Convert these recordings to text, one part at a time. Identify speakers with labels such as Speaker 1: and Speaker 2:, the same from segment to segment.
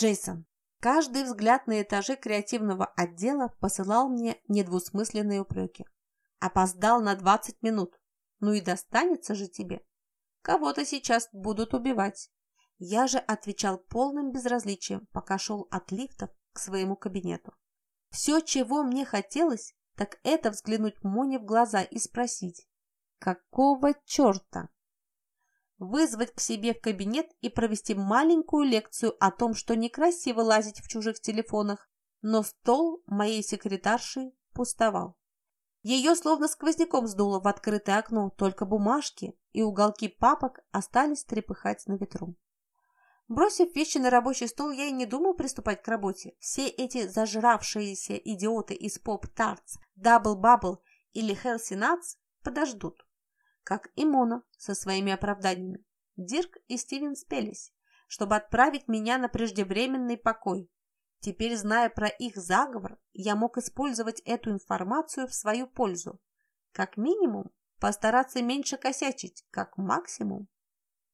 Speaker 1: Джейсон. Каждый взгляд на этаже креативного отдела посылал мне недвусмысленные упреки. Опоздал на 20 минут. Ну и достанется же тебе. Кого-то сейчас будут убивать. Я же отвечал полным безразличием, пока шел от лифтов к своему кабинету. Все, чего мне хотелось, так это взглянуть Моне в глаза и спросить, какого черта? Вызвать к себе в кабинет и провести маленькую лекцию о том, что некрасиво лазить в чужих телефонах, но стол моей секретарши пустовал. Ее словно сквозняком сдуло в открытое окно, только бумажки и уголки папок остались трепыхать на ветру. Бросив вещи на рабочий стол, я и не думал приступать к работе. Все эти зажравшиеся идиоты из Double Bubble или Nuts подождут. Как и Мона со своими оправданиями. Дирк и Стивен спелись, чтобы отправить меня на преждевременный покой. Теперь, зная про их заговор, я мог использовать эту информацию в свою пользу. Как минимум, постараться меньше косячить, как максимум.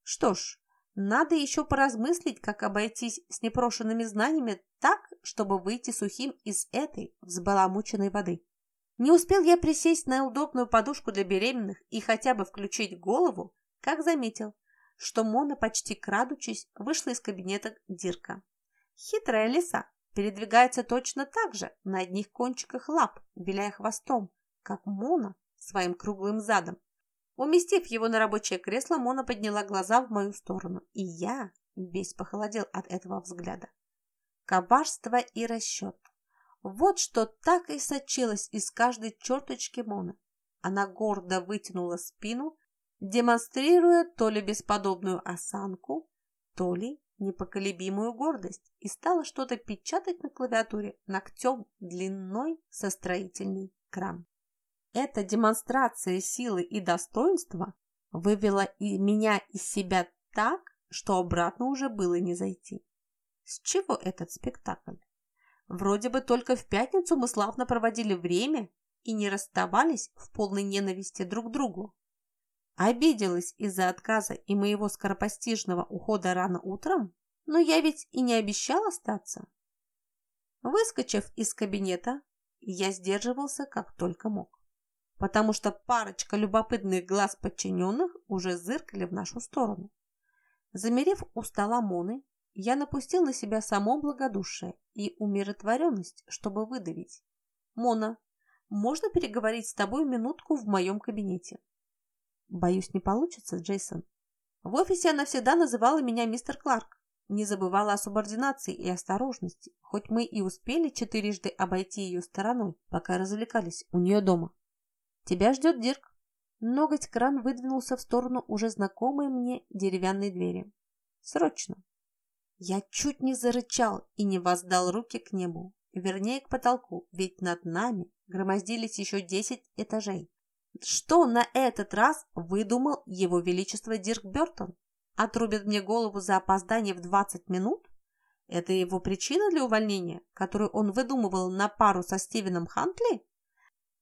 Speaker 1: Что ж, надо еще поразмыслить, как обойтись с непрошенными знаниями так, чтобы выйти сухим из этой взбаламученной воды. Не успел я присесть на удобную подушку для беременных и хотя бы включить голову, как заметил, что Мона почти крадучись вышла из кабинета Дирка. Хитрая лиса передвигается точно так же на одних кончиках лап, виляя хвостом, как Мона своим круглым задом. Уместив его на рабочее кресло, Мона подняла глаза в мою сторону, и я весь похолодел от этого взгляда. Коварство и расчет. Вот что так и сочилось из каждой черточки Моны. Она гордо вытянула спину, демонстрируя то ли бесподобную осанку, то ли непоколебимую гордость, и стала что-то печатать на клавиатуре ногтем длиной со строительный кран. Эта демонстрация силы и достоинства вывела и меня из себя так, что обратно уже было не зайти. С чего этот спектакль? Вроде бы только в пятницу мы славно проводили время и не расставались в полной ненависти друг к другу. Обиделась из-за отказа и моего скоропостижного ухода рано утром, но я ведь и не обещал остаться. Выскочив из кабинета, я сдерживался как только мог потому что парочка любопытных глаз подчиненных уже зыркали в нашу сторону. Замерев у стола Моны, я напустил на себя само благодушие и умиротворенность, чтобы выдавить. «Мона, можно переговорить с тобой минутку в моем кабинете?» «Боюсь, не получится, Джейсон. В офисе она всегда называла меня мистер Кларк, не забывала о субординации и осторожности, хоть мы и успели четырежды обойти ее стороной, пока развлекались у нее дома. Тебя ждет Дирк. Ноготь кран выдвинулся в сторону уже знакомой мне деревянной двери. Срочно. Я чуть не зарычал и не воздал руки к небу, вернее к потолку, ведь над нами громоздились еще десять этажей. Что на этот раз выдумал его величество Дирк Бертон? Отрубит мне голову за опоздание в 20 минут? Это его причина для увольнения, которую он выдумывал на пару со Стивеном Хантли?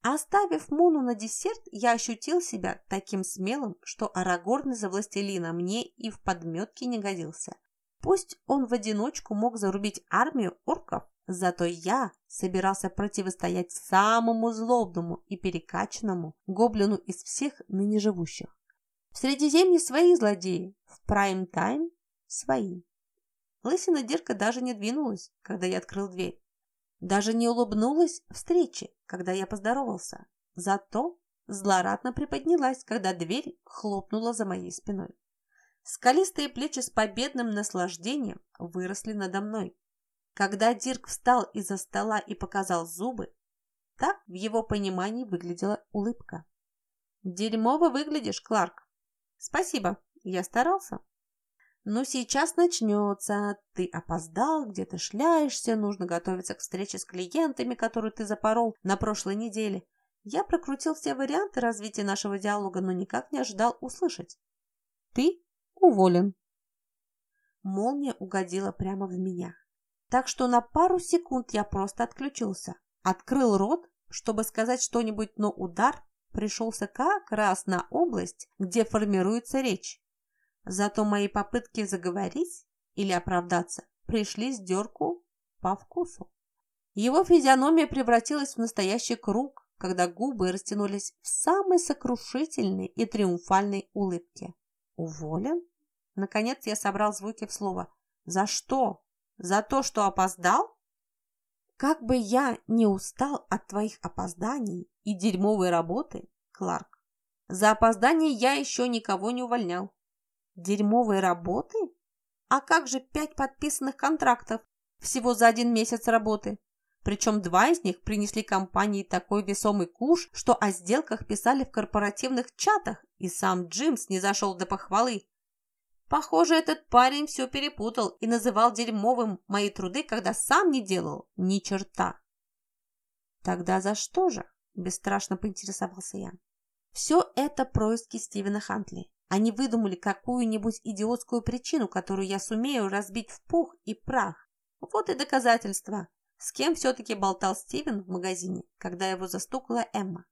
Speaker 1: Оставив Муну на десерт, я ощутил себя таким смелым, что Арагорн за властелина мне и в подметке не годился. Пусть он в одиночку мог зарубить армию орков, зато я собирался противостоять самому злобному и перекачанному гоблину из всех ныне живущих. В Средиземье свои злодеи, в прайм-тайм свои. Лысина Дирка даже не двинулась, когда я открыл дверь. Даже не улыбнулась встрече, когда я поздоровался. Зато злорадно приподнялась, когда дверь хлопнула за моей спиной. Скалистые плечи с победным наслаждением выросли надо мной. Когда Дирк встал из-за стола и показал зубы, так в его понимании выглядела улыбка. «Дерьмово выглядишь, Кларк!» «Спасибо, я старался!» «Ну, сейчас начнется. Ты опоздал, где-то шляешься, нужно готовиться к встрече с клиентами, которую ты запорол на прошлой неделе. Я прокрутил все варианты развития нашего диалога, но никак не ожидал услышать. Ты уволен». Молния угодила прямо в меня. Так что на пару секунд я просто отключился. Открыл рот, чтобы сказать что-нибудь, но удар пришелся как раз на область, где формируется речь. Зато мои попытки заговорить или оправдаться пришлись Дерку по вкусу. Его физиономия превратилась в настоящий круг, когда губы растянулись в самой сокрушительной и триумфальной улыбке. «Уволен?» Наконец я собрал звуки в слово. «За что? За то, что опоздал?» «Как бы я не устал от твоих опозданий и дерьмовой работы, Кларк, за опоздание я еще никого не увольнял. Дерьмовой работы? А как же пять подписанных контрактов всего за один месяц работы? Причем два из них принесли компании такой весомый куш, что о сделках писали в корпоративных чатах, и сам Джимс не зашел до похвалы. Похоже, этот парень все перепутал и называл дерьмовым мои труды, когда сам не делал ни черта. Тогда за что же? Бесстрашно поинтересовался я. Все это происки Стивена Хантли. Они выдумали какую-нибудь идиотскую причину, которую я сумею разбить в пух и прах. Вот и доказательства. С кем все-таки болтал Стивен в магазине, когда его застукала Эмма?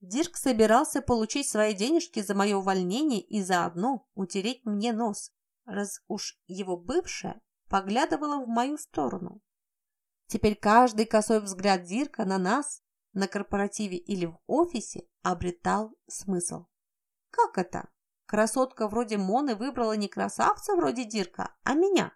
Speaker 1: Дирк собирался получить свои денежки за мое увольнение и заодно утереть мне нос, раз уж его бывшая поглядывала в мою сторону. Теперь каждый косой взгляд Дирка на нас на корпоративе или в офисе обретал смысл. Как это? Красотка вроде Моны выбрала не красавца вроде Дирка, а меня.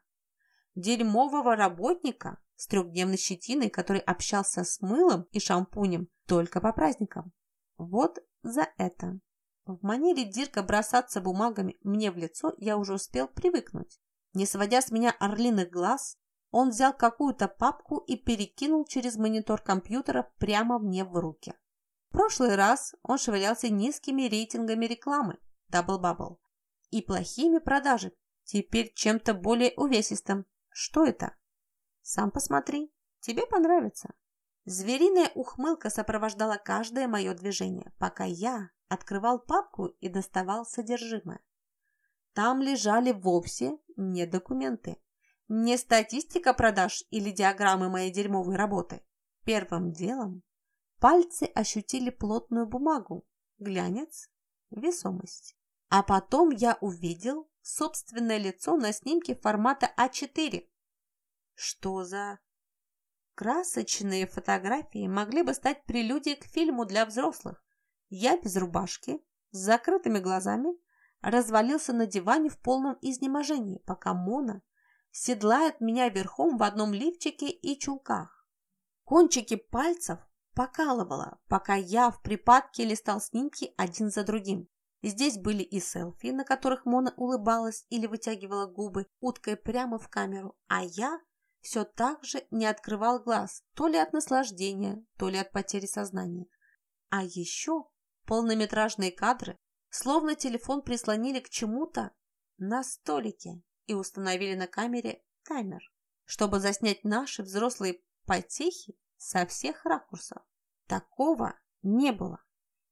Speaker 1: Дерьмового работника с трехдневной щетиной, который общался с мылом и шампунем только по праздникам. Вот за это. В манере Дирка бросаться бумагами мне в лицо я уже успел привыкнуть. Не сводя с меня орлиных глаз, он взял какую-то папку и перекинул через монитор компьютера прямо мне в руки. В прошлый раз он швырялся низкими рейтингами рекламы Double Bubble и плохими продажами. Теперь чем-то более увесистым. Что это? Сам посмотри. Тебе понравится. Звериная ухмылка сопровождала каждое мое движение, пока я открывал папку и доставал содержимое. Там лежали вовсе не документы. Не статистика продаж или диаграммы моей дерьмовой работы. Первым делом пальцы ощутили плотную бумагу, глянец, весомость. А потом я увидел собственное лицо на снимке формата А4. Что за... Красочные фотографии могли бы стать прелюдией к фильму для взрослых. Я без рубашки, с закрытыми глазами, развалился на диване в полном изнеможении, пока Мона седлает меня верхом в одном лифчике и чулках. Кончики пальцев покалывало, пока я в припадке листал снимки один за другим. Здесь были и селфи, на которых Мона улыбалась или вытягивала губы уткой прямо в камеру, а я все так же не открывал глаз, то ли от наслаждения, то ли от потери сознания. А еще полнометражные кадры, словно телефон прислонили к чему-то на столике и установили на камере таймер, чтобы заснять наши взрослые потехи со всех ракурсов. Такого не было.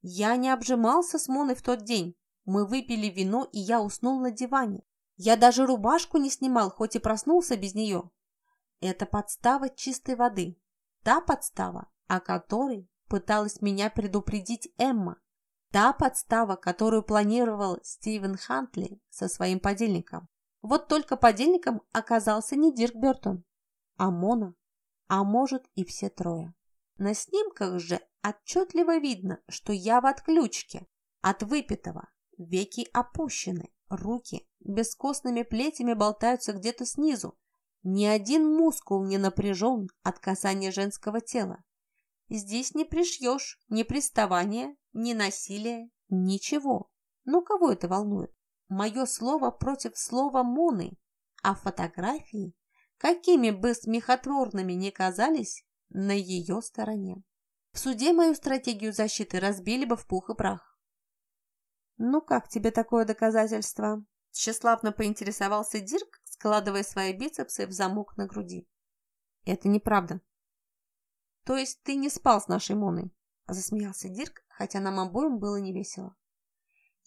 Speaker 1: Я не обжимался с Моной в тот день. Мы выпили вино, и я уснул на диване. Я даже рубашку не снимал, хоть и проснулся без нее. Это подстава чистой воды. Та подстава, о которой пыталась меня предупредить Эмма. Та подстава, которую планировал Стивен Хантли со своим подельником. Вот только подельником оказался не Дирк Бертон, а Мона, а может и все трое. На снимках же отчетливо видно, что я в отключке от выпитого, веки опущены, руки бескостными плетями болтаются где-то снизу, ни один мускул не напряжен от касания женского тела. Здесь не пришьешь ни приставания, ни насилия, ничего. Но кого это волнует? мое слово против слова Моны, а фотографии, какими бы смехотворными ни казались, на ее стороне. В суде мою стратегию защиты разбили бы в пух и прах. «Ну как тебе такое доказательство?» Тщеславно поинтересовался Дирк, складывая свои бицепсы в замок на груди. «Это неправда». «То есть ты не спал с нашей Моной?» Засмеялся Дирк, хотя нам обоим было невесело.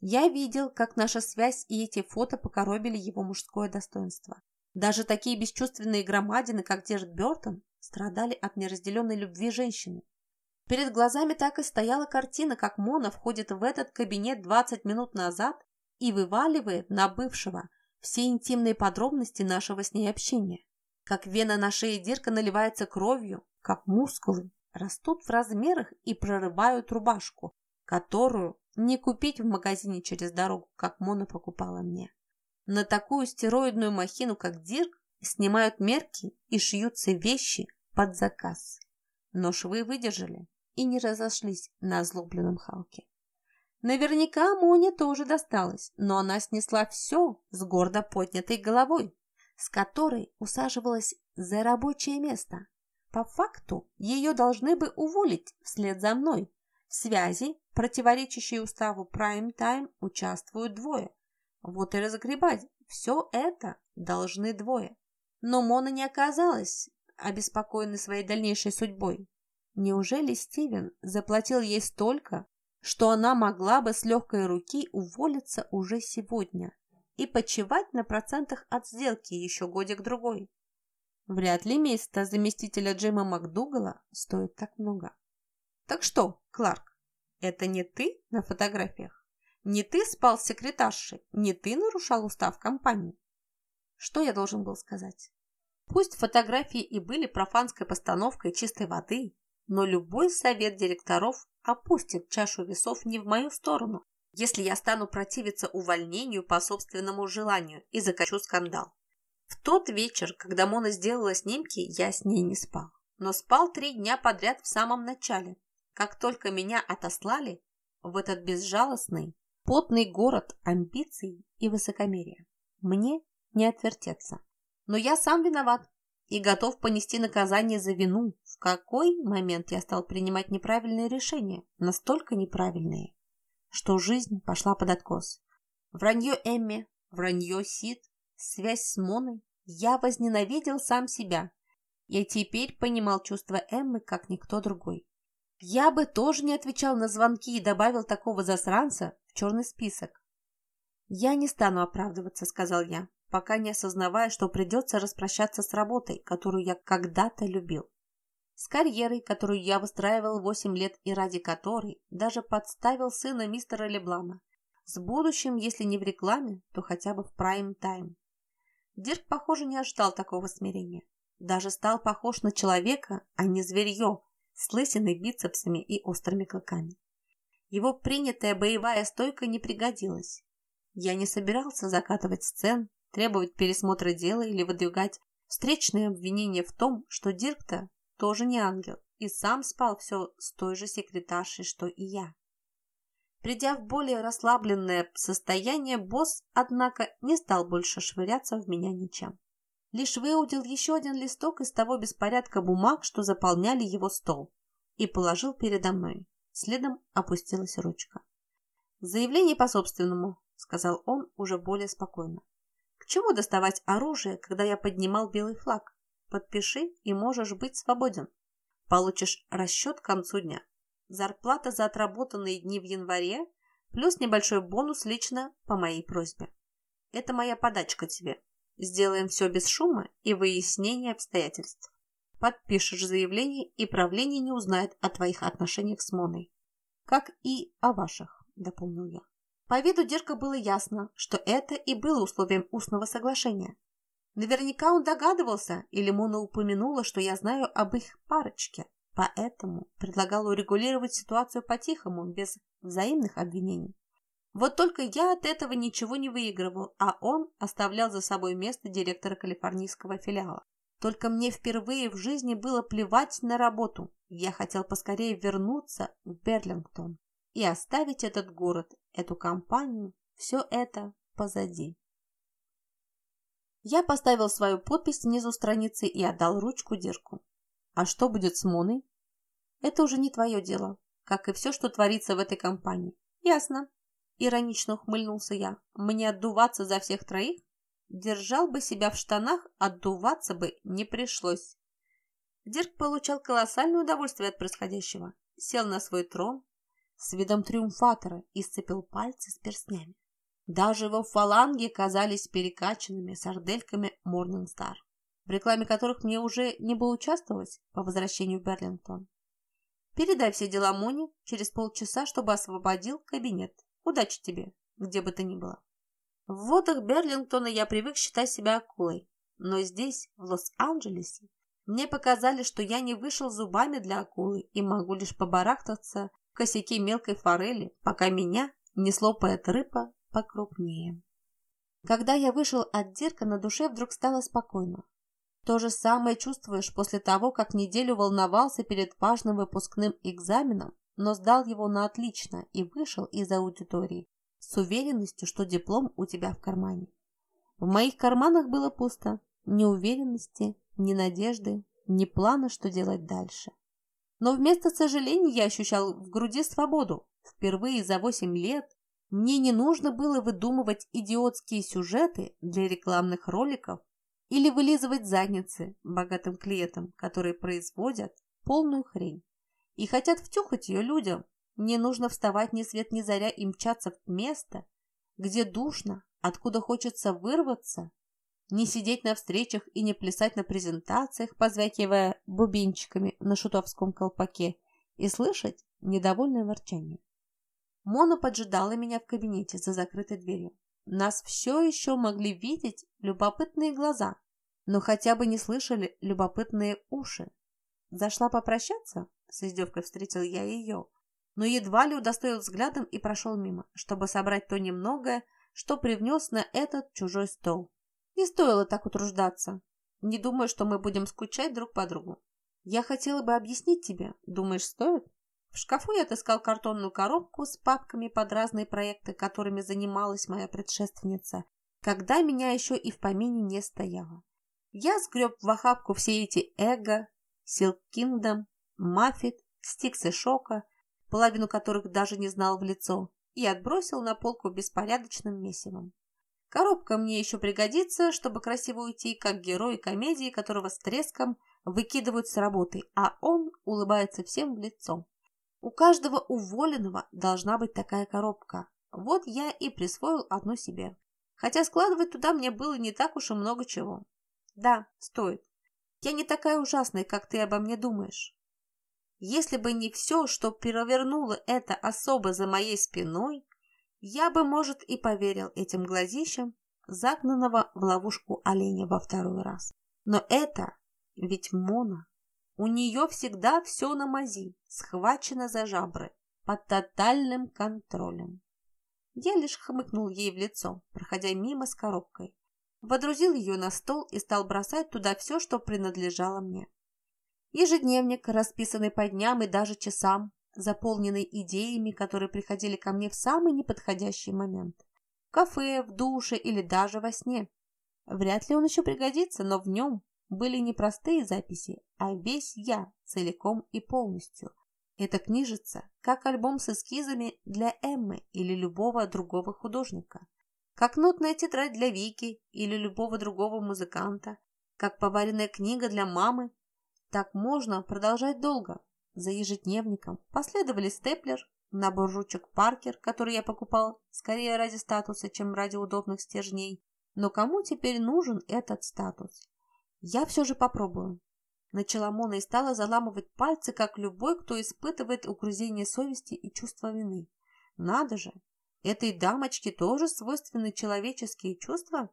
Speaker 1: Я видел, как наша связь и эти фото покоробили его мужское достоинство. Даже такие бесчувственные громадины, как Дерт Бертон, страдали от неразделенной любви женщины. Перед глазами так и стояла картина, как Мона входит в этот кабинет 20 минут назад и вываливает на бывшего все интимные подробности нашего с ней общения. Как вена на шее Дирка наливается кровью, как мускулы растут в размерах и прорывают рубашку, которую не купить в магазине через дорогу, как Мона покупала мне. На такую стероидную махину, как Дирк, снимают мерки и шьются вещи под заказ. Но швы выдержали и не разошлись на озлобленном Халке. Наверняка Моне тоже досталось, но она снесла все с гордо поднятой головой, с которой усаживалась за рабочее место. По факту ее должны бы уволить вслед за мной. В связи, противоречащей уставу прайм-тайм, участвуют двое. Вот и разгребать все это должны двое. Но Мона не оказалась обеспокоенной своей дальнейшей судьбой. Неужели Стивен заплатил ей столько, что она могла бы с легкой руки уволиться уже сегодня и почивать на процентах от сделки еще годик-другой? Вряд ли место заместителя Джима МакДугала стоит так много. Так что, Кларк, это не ты на фотографиях? Не ты спал с секретаршей? Не ты нарушал устав компании? Что я должен был сказать? Пусть фотографии и были профанской постановкой чистой воды, но любой совет директоров опустит чашу весов не в мою сторону, если я стану противиться увольнению по собственному желанию и закачу скандал. В тот вечер, когда Мона сделала снимки, я с ней не спал. Но спал три дня подряд в самом начале. Как только меня отослали в этот безжалостный, потный город амбиций и высокомерия. Мне не отвертеться. Но я сам виноват и готов понести наказание за вину. В какой момент я стал принимать неправильные решения, настолько неправильные, что жизнь пошла под откос. Вранье Эмми, вранье Сид, связь с Моной. Я возненавидел сам себя. Я теперь понимал чувства Эммы, как никто другой. Я бы тоже не отвечал на звонки и добавил такого засранца в черный список. «Я не стану оправдываться», — сказал я пока не осознавая, что придется распрощаться с работой, которую я когда-то любил. С карьерой, которую я выстраивал 8 лет и ради которой даже подставил сына мистера Леблана. С будущим, если не в рекламе, то хотя бы в прайм-тайм. Дирк, похоже, не ожидал такого смирения. Даже стал похож на человека, а не зверье, с лысиной бицепсами и острыми клыками. Его принятая боевая стойка не пригодилась. Я не собирался закатывать сцен, требовать пересмотра дела или выдвигать встречные обвинения в том, что Диркта тоже не ангел и сам спал все с той же секретаршей, что и я. Придя в более расслабленное состояние, босс, однако, не стал больше швыряться в меня ничем. Лишь выудил еще один листок из того беспорядка бумаг, что заполняли его стол, и положил передо мной. Следом опустилась ручка. «Заявление по собственному», — сказал он уже более спокойно. К чему доставать оружие, когда я поднимал белый флаг? Подпиши, и можешь быть свободен. Получишь расчет к концу дня. Зарплата за отработанные дни в январе, плюс небольшой бонус лично по моей просьбе. Это моя подачка тебе. Сделаем все без шума и выяснения обстоятельств. Подпишешь заявление, и правление не узнает о твоих отношениях с Моной. Как и о ваших, дополнил я. По виду Дирка было ясно, что это и было условием устного соглашения. Наверняка он догадывался, или Мона упомянула, что я знаю об их парочке, поэтому предлагал урегулировать ситуацию по-тихому, без взаимных обвинений. Вот только я от этого ничего не выигрывал, а он оставлял за собой место директора калифорнийского филиала. Только мне впервые в жизни было плевать на работу. Я хотел поскорее вернуться в Берлингтон и оставить этот город, эту компанию, все это позади. Я поставил свою подпись внизу страницы и отдал ручку Дирку. А что будет с Моной? Это уже не твое дело, как и все, что творится в этой компании. Ясно. Иронично ухмыльнулся я. Мне отдуваться за всех троих? Держал бы себя в штанах, отдуваться бы не пришлось. Дирк получал колоссальное удовольствие от происходящего. Сел на свой трон, с видом триумфатора и сцепил пальцы с перстнями. Даже его фаланги казались перекачанными сардельками Morningstar, в рекламе которых мне уже не было участвовать по возвращению в Берлингтон. Передай все дела Моне через полчаса, чтобы освободил кабинет. Удачи тебе, где бы то ни было. В водах Берлингтона я привык считать себя акулой, но здесь, в Лос-Анджелесе, мне показали, что я не вышел зубами для акулы и могу лишь побарахтаться в косяке мелкой форели, пока меня не слопает рыба покрупнее. Когда я вышел от Дирка, на душе вдруг стало спокойно. То же самое чувствуешь после того, как неделю волновался перед важным выпускным экзаменом, но сдал его на отлично и вышел из аудитории с уверенностью, что диплом у тебя в кармане. В моих карманах было пусто, ни уверенности, ни надежды, ни плана, что делать дальше. Но вместо сожалений я ощущал в груди свободу. Впервые за восемь лет мне не нужно было выдумывать идиотские сюжеты для рекламных роликов или вылизывать задницы богатым клиентам, которые производят полную хрень и хотят втюхать ее людям. Мне нужно вставать ни свет ни заря и мчаться в место, где душно, откуда хочется вырваться, не сидеть на встречах и не плясать на презентациях, позвякивая бубенчиками на шутовском колпаке, и слышать недовольное ворчание. Мона поджидала меня в кабинете за закрытой дверью. Нас все еще могли видеть любопытные глаза, но хотя бы не слышали любопытные уши. Зашла попрощаться? С издевкой встретил я ее, но едва ли удостоил взглядом и прошел мимо, чтобы собрать то немногое, что привнес на этот чужой стол. Не стоило так утруждаться. Не думаю, что мы будем скучать друг по другу. Я хотела бы объяснить тебе. Думаешь, стоит? В шкафу я отыскал картонную коробку с папками под разные проекты, которыми занималась моя предшественница, когда меня еще и в помине не стояло. Я сгреб в охапку все эти эго, Kingdom, Маффит, Стикс и Шока, половину которых даже не знал в лицо, и отбросил на полку беспорядочным месивом. Коробка мне еще пригодится, чтобы красиво уйти, как герой комедии, которого с треском выкидывают с работы, а он улыбается всем в лицо. У каждого уволенного должна быть такая коробка. Вот я и присвоил одну себе. Хотя складывать туда мне было не так уж и много чего. Да, стоит. Я не такая ужасная, как ты обо мне думаешь. Если бы не все, что перевернуло это особо за моей спиной, я бы, может, и поверил этим глазищам, загнанного в ловушку оленя во второй раз. Но это ведь Мона. У нее всегда все на мази, схвачено за жабры, под тотальным контролем. Я лишь хмыкнул ей в лицо, проходя мимо с коробкой. Водрузил ее на стол и стал бросать туда все, что принадлежало мне. Ежедневник, расписанный по дням и даже часам, заполненный идеями, которые приходили ко мне в самый неподходящий момент. В кафе, в душе или даже во сне. Вряд ли он еще пригодится, но в нем были не простые записи, а весь я целиком и полностью. Это книжица, как альбом с эскизами для Эммы или любого другого художника, как нотная тетрадь для Вики или любого другого музыканта, как поваренная книга для мамы. Так можно продолжать долго. За ежедневником последовали степлер, набор ручек Паркер, который я покупал скорее ради статуса, чем ради удобных стержней. Но кому теперь нужен этот статус? Я все же попробую. Начала Мона и стала заламывать пальцы, как любой, кто испытывает угрызение совести и чувство вины. Надо же, этой дамочке тоже свойственны человеческие чувства?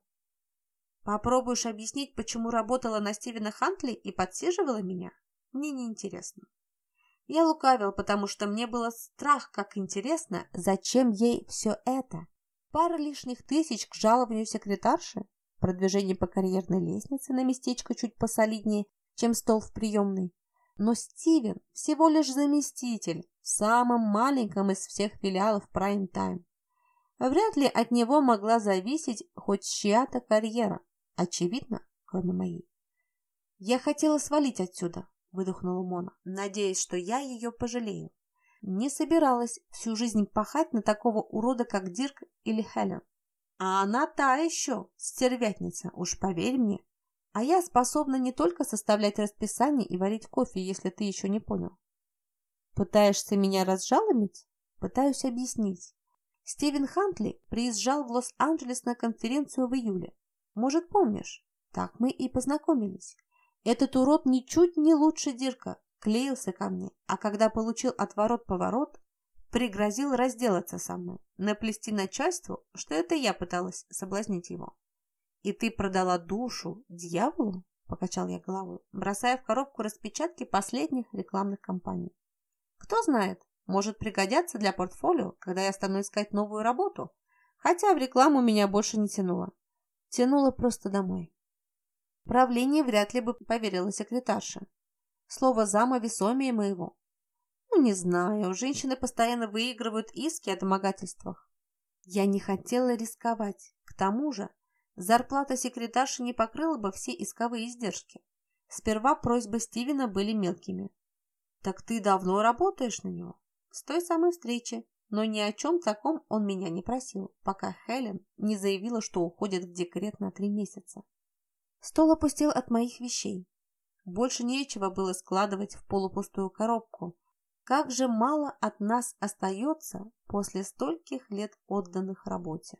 Speaker 1: Попробуешь объяснить, почему работала на Стивена Хантли и подсиживала меня? Мне не интересно. Я лукавил, потому что мне было страх, как интересно, зачем ей все это. Пара лишних тысяч к жалованию секретарши? продвижение по карьерной лестнице на местечко чуть посолиднее, чем стол в приемной. Но Стивен всего лишь заместитель в самом маленьком из всех филиалов Prime Time. Вряд ли от него могла зависеть хоть чья-то карьера, очевидно, кроме моей. «Я хотела свалить отсюда», — выдохнула Мона, надеясь, что я ее пожалею. Не собиралась всю жизнь пахать на такого урода, как Дирк или Хелен. А она та еще, стервятница, уж поверь мне. А я способна не только составлять расписание и варить кофе, если ты еще не понял. Пытаешься меня разжалобить? Пытаюсь объяснить. Стивен Хантли приезжал в Лос-Анджелес на конференцию в июле. Может, помнишь? Так мы и познакомились. Этот урод ничуть не лучше Дирка, клеился ко мне, а когда получил отворот-поворот, пригрозил разделаться со мной, наплести начальству, что это я пыталась соблазнить его. «И ты продала душу дьяволу?» – покачал я головой, бросая в коробку распечатки последних рекламных кампаний. «Кто знает, может пригодятся для портфолио, когда я стану искать новую работу, хотя в рекламу меня больше не тянуло. Тянуло просто домой». Правление вряд ли бы поверила секретарша. Слово зама весомее моего. Ну, не знаю, женщины постоянно выигрывают иски о домогательствах. Я не хотела рисковать. К тому же, зарплата секретарши не покрыла бы все исковые издержки. Сперва просьбы Стивена были мелкими. «Так ты давно работаешь на него?» «С той самой встречи, но ни о чем таком он меня не просил, пока Хелен не заявила, что уходит в декрет на три месяца. Стол опустел от моих вещей. Больше нечего было складывать в полупустую коробку. Как же мало от нас остается после стольких лет отданных работе.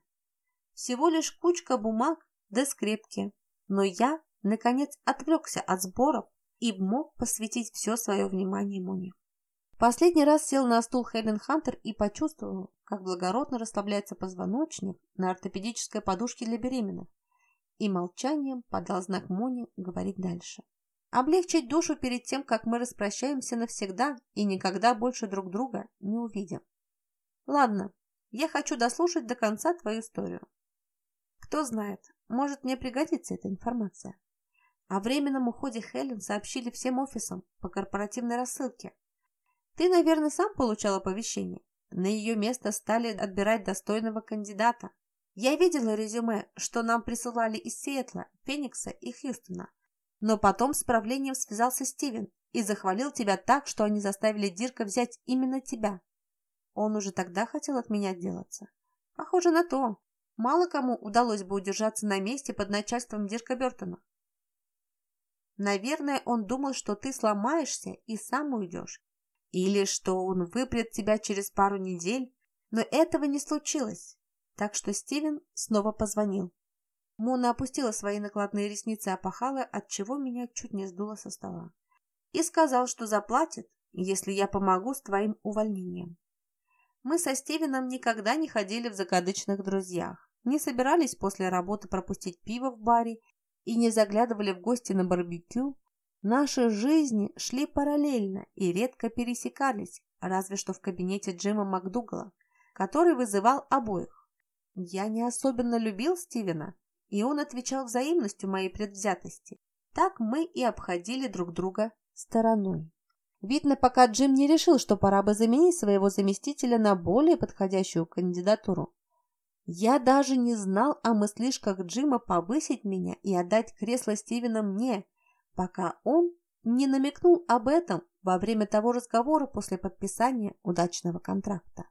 Speaker 1: Всего лишь кучка бумаг да скрепки. Но я, наконец, отвлекся от сборов и мог посвятить все свое внимание Моне. Последний раз сел на стул Хелен Хантер и почувствовал, как благородно расслабляется позвоночник на ортопедической подушке для беременных и молчанием подал знак Моне говорить дальше. Облегчить душу перед тем, как мы распрощаемся навсегда и никогда больше друг друга не увидим. Ладно, я хочу дослушать до конца твою историю. Кто знает, может мне пригодится эта информация. О временном уходе Хелен сообщили всем офисам по корпоративной рассылке. Ты, наверное, сам получал оповещение. На ее место стали отбирать достойного кандидата. Я видела резюме, что нам присылали из Сиэтла, Феникса и Хьюстона. Но потом с правлением связался Стивен и захвалил тебя так, что они заставили Дирка взять именно тебя. Он уже тогда хотел от меня отделаться. Похоже на то. Мало кому удалось бы удержаться на месте под начальством Дирка Бертона. Наверное, он думал, что ты сломаешься и сам уйдешь. Или что он выпрет тебя через пару недель. Но этого не случилось так что Стивен снова позвонил. Мона опустила свои накладные ресницы опахала, отчего меня чуть не сдуло со стола. И сказал, что заплатит, если я помогу с твоим увольнением. Мы со Стивеном никогда не ходили в закадычных друзьях, не собирались после работы пропустить пиво в баре и не заглядывали в гости на барбекю. Наши жизни шли параллельно и редко пересекались, разве что в кабинете Джима МакДугала, который вызывал обоих. Я не особенно любил Стивена, и он отвечал взаимностью моей предвзятости. Так мы и обходили друг друга стороной. Видно, пока Джим не решил, что пора бы заменить своего заместителя на более подходящую кандидатуру. Я даже не знал о мыслишках Джима повысить меня и отдать кресло Стивена мне, пока он не намекнул об этом во время того разговора после подписания удачного контракта.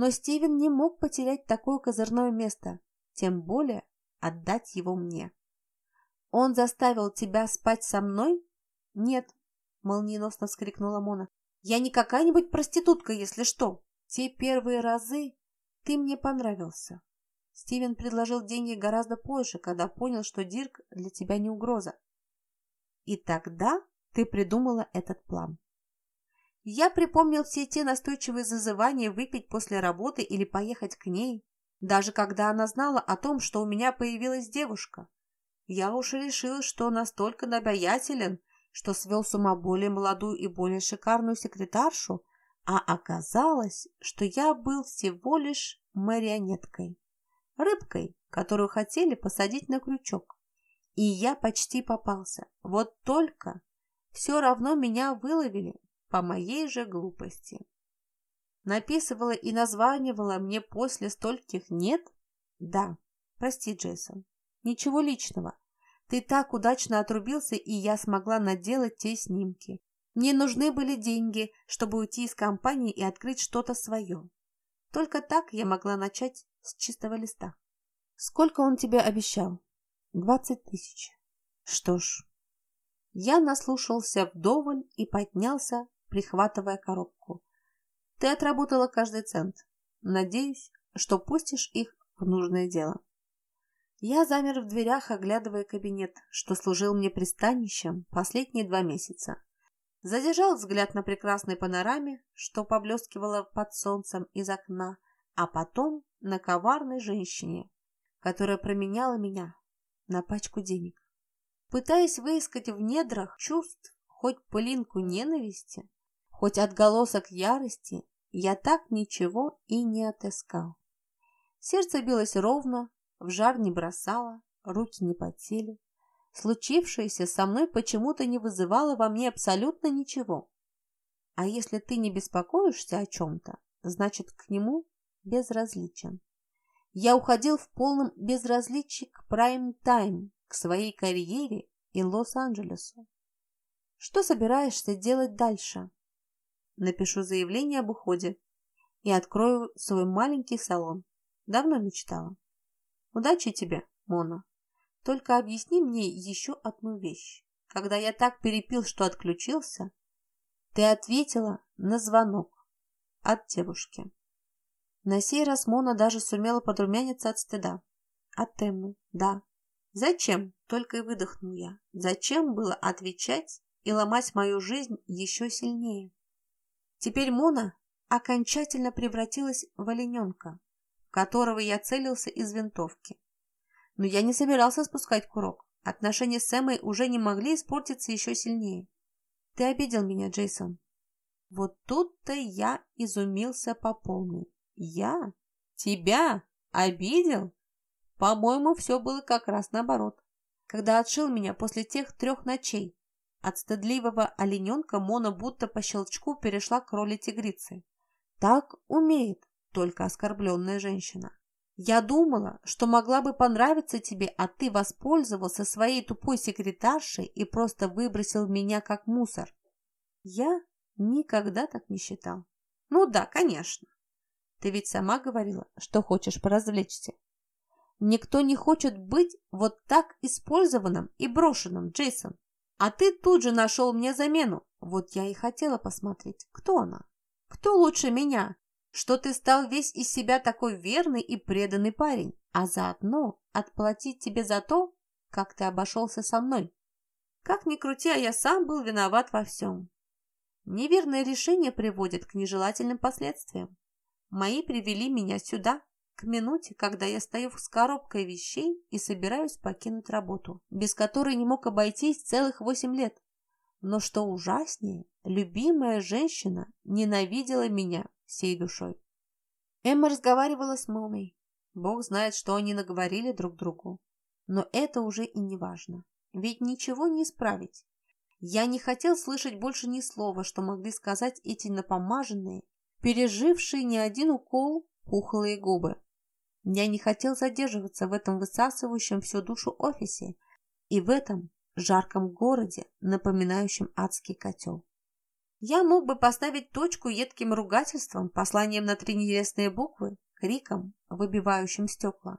Speaker 1: Но Стивен не мог потерять такое козырное место, тем более отдать его мне. «Он заставил тебя спать со мной?» «Нет», — молниеносно вскрикнула Мона. «Я не какая-нибудь проститутка, если что. Те первые разы ты мне понравился». Стивен предложил деньги гораздо позже, когда понял, что Дирк для тебя не угроза. И тогда ты придумала этот план. Я припомнил все те настойчивые зазывания выпить после работы или поехать к ней, даже когда она знала о том, что у меня появилась девушка. Я уж решил, что настолько обаятелен, что свел с ума более молодую и более шикарную секретаршу, а оказалось, что я был всего лишь марионеткой, рыбкой, которую хотели посадить на крючок. И я почти попался. Вот только все равно меня выловили, по моей же глупости. Написывала и названивала мне после стольких «нет»? Да, прости, Джейсон. Ничего личного. Ты так удачно отрубился, и я смогла наделать те снимки. Мне нужны были деньги, чтобы уйти из компании и открыть что-то свое. Только так я могла начать с чистого листа. Сколько он тебе обещал? Двадцать тысяч. Что ж, я наслушался вдоволь и поднялся прихватывая коробку. Ты отработала каждый цент. Надеюсь, что пустишь их в нужное дело. Я замер в дверях, оглядывая кабинет, что служил мне пристанищем последние два месяца. Задержал взгляд на прекрасной панораме, что поблескивало под солнцем из окна, а потом на коварной женщине, которая променяла меня на пачку денег. Пытаясь выискать в недрах чувств хоть пылинку ненависти, хоть отголосок ярости, я так ничего и не отыскал. Сердце билось ровно, в жар не бросало, руки не потели. Случившееся со мной почему-то не вызывало во мне абсолютно ничего. А если ты не беспокоишься о чем-то, значит, к нему безразличен. Я уходил в полном безразличии к прайм-тайм, к своей карьере и Лос-Анджелесу. Что собираешься делать дальше? Напишу заявление об уходе и открою свой маленький салон. Давно мечтала. Удачи тебе, Мона. Только объясни мне еще одну вещь. Когда я так перепил, что отключился, ты ответила на звонок от девушки. На сей раз Мона даже сумела подрумяниться от стыда. От Эммы, да. Зачем? Только и выдохнул я. Зачем было отвечать и ломать мою жизнь еще сильнее? Теперь Мона окончательно превратилась в олененка, в которого я целился из винтовки. Но я не собирался спускать курок. Отношения с Эммой уже не могли испортиться еще сильнее. Ты обидел меня, Джейсон. Вот тут-то я изумился по полной. Я? Тебя? Обидел? По-моему, все было как раз наоборот. Когда отшил меня после тех трех ночей, от стыдливого олененка Мона будто по щелчку перешла к роли тигрицы. Так умеет только оскорбленная женщина. Я думала, что могла бы понравиться тебе, а ты воспользовался своей тупой секретаршей и просто выбросил меня как мусор. Я никогда так не считал. Ну да, конечно. Ты ведь сама говорила, что хочешь поразвлечься. Никто не хочет быть вот так использованным и брошенным, Джейсон. А ты тут же нашел мне замену. Вот я и хотела посмотреть, кто она. Кто лучше меня? что ты стал весь из себя такой верный и преданный парень, а заодно отплатить тебе за то, как ты обошелся со мной. Как ни крути, а я сам был виноват во всем. Неверное решение приводит к нежелательным последствиям. Мои привели меня сюда, к минуте, когда я стою с коробкой вещей и собираюсь покинуть работу, без которой не мог обойтись целых восемь лет. Но что ужаснее, любимая женщина ненавидела меня всей душой. Эмма разговаривала с Моной. Бог знает, что они наговорили друг другу. Но это уже и не важно. Ведь ничего не исправить. Я не хотел слышать больше ни слова, что могли сказать эти напомаженные, пережившие не один укол, пухлые губы. Я не хотел задерживаться в этом высасывающем всю душу офисе и в этом жарком городе, напоминающем адский котел. Я мог бы поставить точку едким ругательством, посланием на три неизвестные буквы, криком, выбивающим стекла.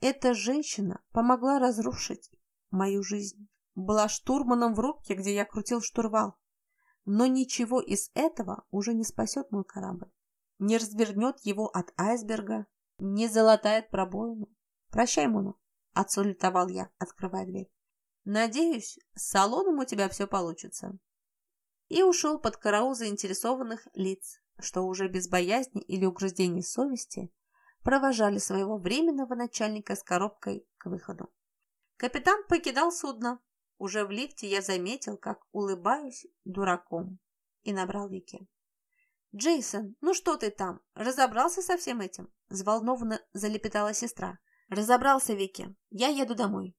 Speaker 1: Эта женщина помогла разрушить мою жизнь. Была штурманом в рубке, где я крутил штурвал. Но ничего из этого уже не спасет мой корабль. Не развернет его от айсберга, не залатает пробоину. Прощай, Муна, отсулетовал я, открывая дверь. Надеюсь, с салоном у тебя все получится и ушел под караул заинтересованных лиц, что уже без боязни или угрызений совести провожали своего временного начальника с коробкой к выходу. Капитан покидал судно. Уже в лифте я заметил, как улыбаюсь дураком, и набрал Вики. «Джейсон, ну что ты там? Разобрался со всем этим?» Взволнованно залепетала сестра. «Разобрался, Вики. Я еду домой.